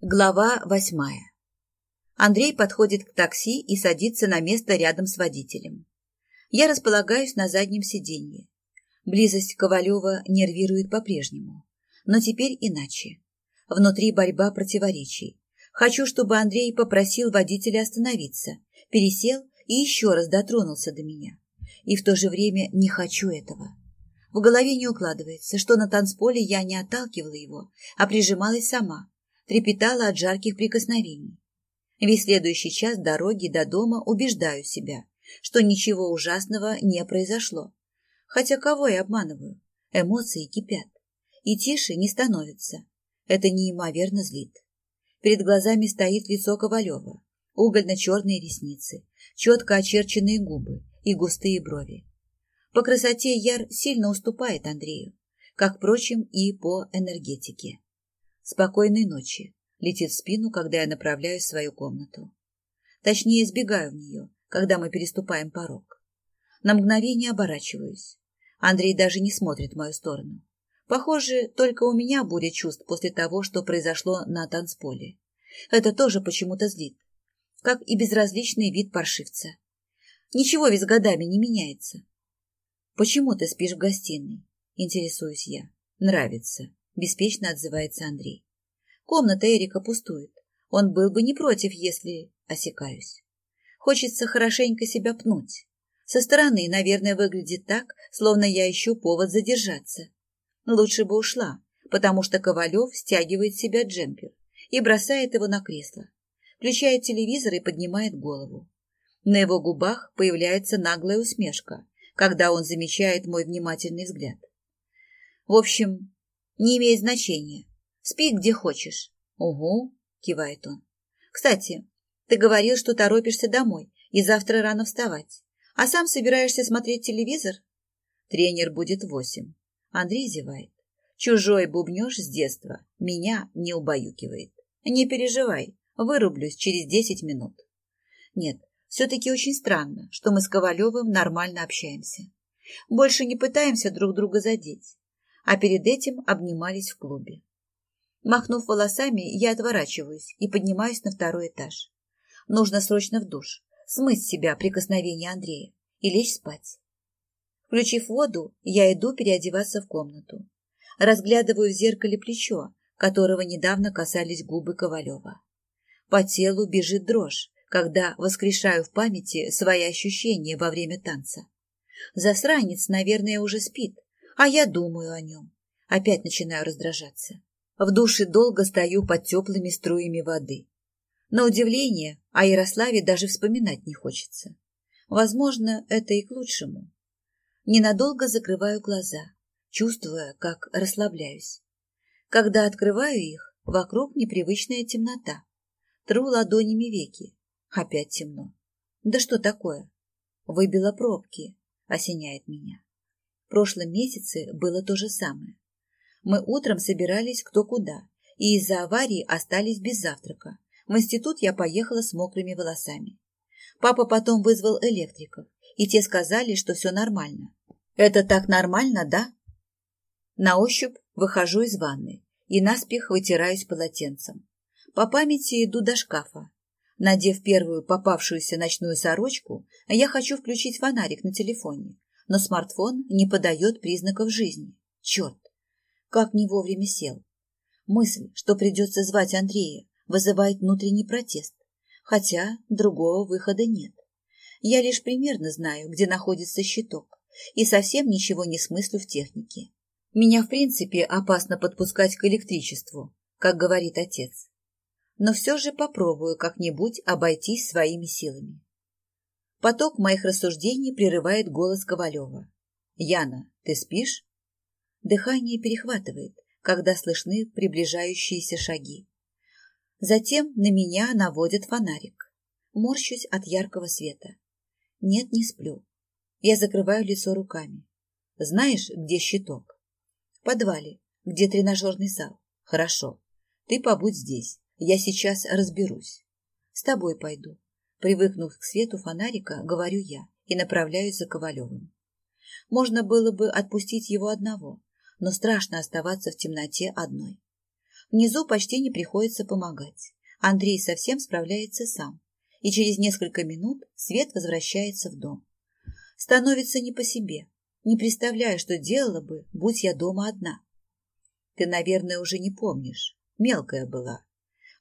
Глава восьмая. Андрей подходит к такси и садится на место рядом с водителем. Я располагаюсь на заднем сиденье. Близость Ковалева нервирует по-прежнему, но теперь иначе. Внутри борьба противоречий. Хочу, чтобы Андрей попросил водителя остановиться, пересел и еще раз дотронулся до меня. И в то же время не хочу этого. В голове не укладывается, что на танцполе я не отталкивала его, а прижималась сама, трепетала от жарких прикосновений. Весь следующий час дороги до дома убеждаю себя, что ничего ужасного не произошло. Хотя кого я обманываю? Эмоции кипят. И тише не становится. Это неимоверно злит. Перед глазами стоит лицо Ковалева, угольно-черные ресницы, четко очерченные губы и густые брови. По красоте Яр сильно уступает Андрею, как, впрочем, и по энергетике. Спокойной ночи. Летит в спину, когда я направляюсь в свою комнату. Точнее, избегаю в нее, когда мы переступаем порог. На мгновение оборачиваюсь. Андрей даже не смотрит в мою сторону. Похоже, только у меня буря чувств после того, что произошло на танцполе. Это тоже почему-то злит. Как и безразличный вид паршивца. Ничего ведь годами не меняется. «Почему ты спишь в гостиной?» – интересуюсь я. «Нравится», беспечно отзывается Андрей. Комната Эрика пустует. Он был бы не против, если осекаюсь. Хочется хорошенько себя пнуть. Со стороны, наверное, выглядит так, словно я ищу повод задержаться. Лучше бы ушла, потому что Ковалев стягивает себя джемпер и бросает его на кресло. Включает телевизор и поднимает голову. На его губах появляется наглая усмешка, когда он замечает мой внимательный взгляд. В общем, не имеет значения. Спи где хочешь. Угу, кивает он. Кстати, ты говорил, что торопишься домой и завтра рано вставать. А сам собираешься смотреть телевизор? Тренер будет восемь. Андрей зевает. Чужой бубнеж с детства меня не убаюкивает. Не переживай, вырублюсь через десять минут. Нет, все-таки очень странно, что мы с Ковалевым нормально общаемся. Больше не пытаемся друг друга задеть а перед этим обнимались в клубе. Махнув волосами, я отворачиваюсь и поднимаюсь на второй этаж. Нужно срочно в душ, смыть с себя прикосновение Андрея и лечь спать. Включив воду, я иду переодеваться в комнату. Разглядываю в зеркале плечо, которого недавно касались губы Ковалева. По телу бежит дрожь, когда воскрешаю в памяти свои ощущения во время танца. Засранец, наверное, уже спит, а я думаю о нем. Опять начинаю раздражаться. В душе долго стою под теплыми струями воды. На удивление, о Ярославе даже вспоминать не хочется. Возможно, это и к лучшему. Ненадолго закрываю глаза, чувствуя, как расслабляюсь. Когда открываю их, вокруг непривычная темнота. Тру ладонями веки. Опять темно. Да что такое? Выбила пробки, осеняет меня прошлом месяце было то же самое. Мы утром собирались кто куда, и из-за аварии остались без завтрака. В институт я поехала с мокрыми волосами. Папа потом вызвал электриков, и те сказали, что все нормально. Это так нормально, да? На ощупь выхожу из ванны и наспех вытираюсь полотенцем. По памяти иду до шкафа. Надев первую попавшуюся ночную сорочку, я хочу включить фонарик на телефоне, но смартфон не подает признаков жизни. Черт! Как не вовремя сел. Мысль, что придется звать Андрея, вызывает внутренний протест, хотя другого выхода нет. Я лишь примерно знаю, где находится щиток, и совсем ничего не смыслю в технике. Меня, в принципе, опасно подпускать к электричеству, как говорит отец. Но все же попробую как-нибудь обойтись своими силами. Поток моих рассуждений прерывает голос Ковалева. «Яна, ты спишь?» Дыхание перехватывает, когда слышны приближающиеся шаги. Затем на меня наводят фонарик. Морщусь от яркого света. Нет, не сплю. Я закрываю лицо руками. Знаешь, где щиток? В подвале, где тренажерный зал. Хорошо. Ты побудь здесь. Я сейчас разберусь. С тобой пойду. Привыкнув к свету фонарика, говорю я и направляюсь за Ковалевым. Можно было бы отпустить его одного, но страшно оставаться в темноте одной. Внизу почти не приходится помогать. Андрей совсем справляется сам. И через несколько минут Свет возвращается в дом. Становится не по себе. Не представляю, что делала бы, будь я дома одна. Ты, наверное, уже не помнишь. Мелкая была.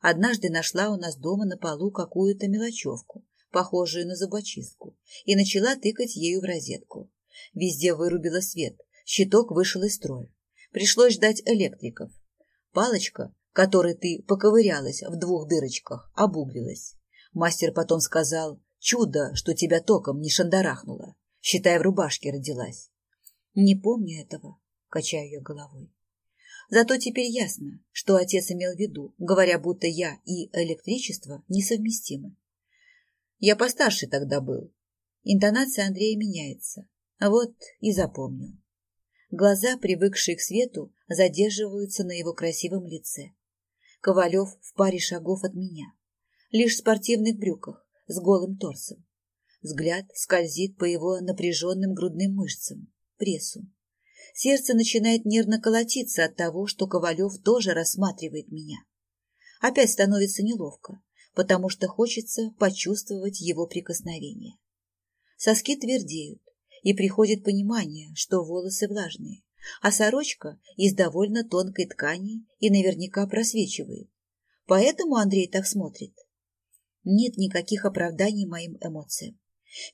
Однажды нашла у нас дома на полу какую-то мелочевку, похожую на зубочистку, и начала тыкать ею в розетку. Везде вырубила свет, щиток вышел из строя. Пришлось ждать электриков. Палочка, которой ты поковырялась в двух дырочках, обуглилась. Мастер потом сказал, чудо, что тебя током не шандарахнуло. Считай, в рубашке родилась. Не помню этого, качаю я головой. Зато теперь ясно, что отец имел в виду, говоря, будто я и электричество несовместимы. Я постарше тогда был. Интонация Андрея меняется. Вот и запомнил. Глаза, привыкшие к свету, задерживаются на его красивом лице. Ковалев в паре шагов от меня. Лишь в спортивных брюках, с голым торсом. Взгляд скользит по его напряженным грудным мышцам, прессу. Сердце начинает нервно колотиться от того, что Ковалев тоже рассматривает меня. Опять становится неловко, потому что хочется почувствовать его прикосновение. Соски твердеют, и приходит понимание, что волосы влажные, а сорочка из довольно тонкой ткани и наверняка просвечивает. Поэтому Андрей так смотрит. Нет никаких оправданий моим эмоциям.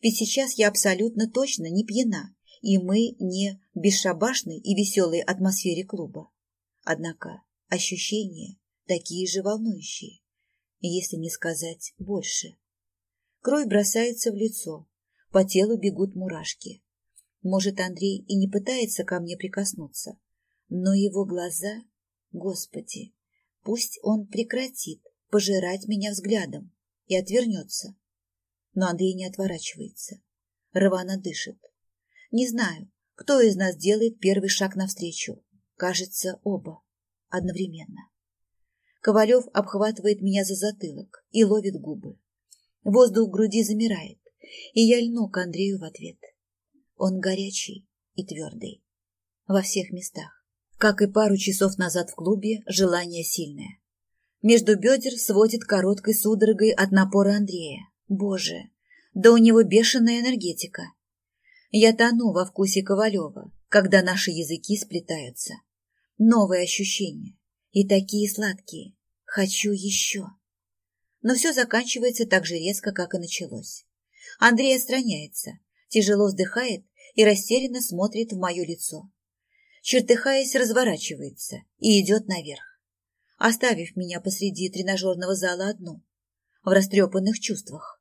Ведь сейчас я абсолютно точно не пьяна, и мы не в бесшабашной и веселой атмосфере клуба. Однако ощущения такие же волнующие, если не сказать больше. Кровь бросается в лицо, по телу бегут мурашки. Может, Андрей и не пытается ко мне прикоснуться, но его глаза... Господи, пусть он прекратит пожирать меня взглядом и отвернется. Но Андрей не отворачивается. Рвано дышит. Не знаю, кто из нас делает первый шаг навстречу. Кажется, оба. Одновременно. Ковалев обхватывает меня за затылок и ловит губы. Воздух в груди замирает, и я льну к Андрею в ответ. Он горячий и твердый. Во всех местах. Как и пару часов назад в клубе, желание сильное. Между бедер сводит короткой судорогой от напора Андрея. Боже, да у него бешеная энергетика. Я тону во вкусе Ковалева, когда наши языки сплетаются. Новые ощущения. И такие сладкие. Хочу еще. Но все заканчивается так же резко, как и началось. Андрей отстраняется, тяжело вздыхает и растерянно смотрит в мое лицо. Чертыхаясь, разворачивается и идет наверх, оставив меня посреди тренажерного зала одну, в растрепанных чувствах.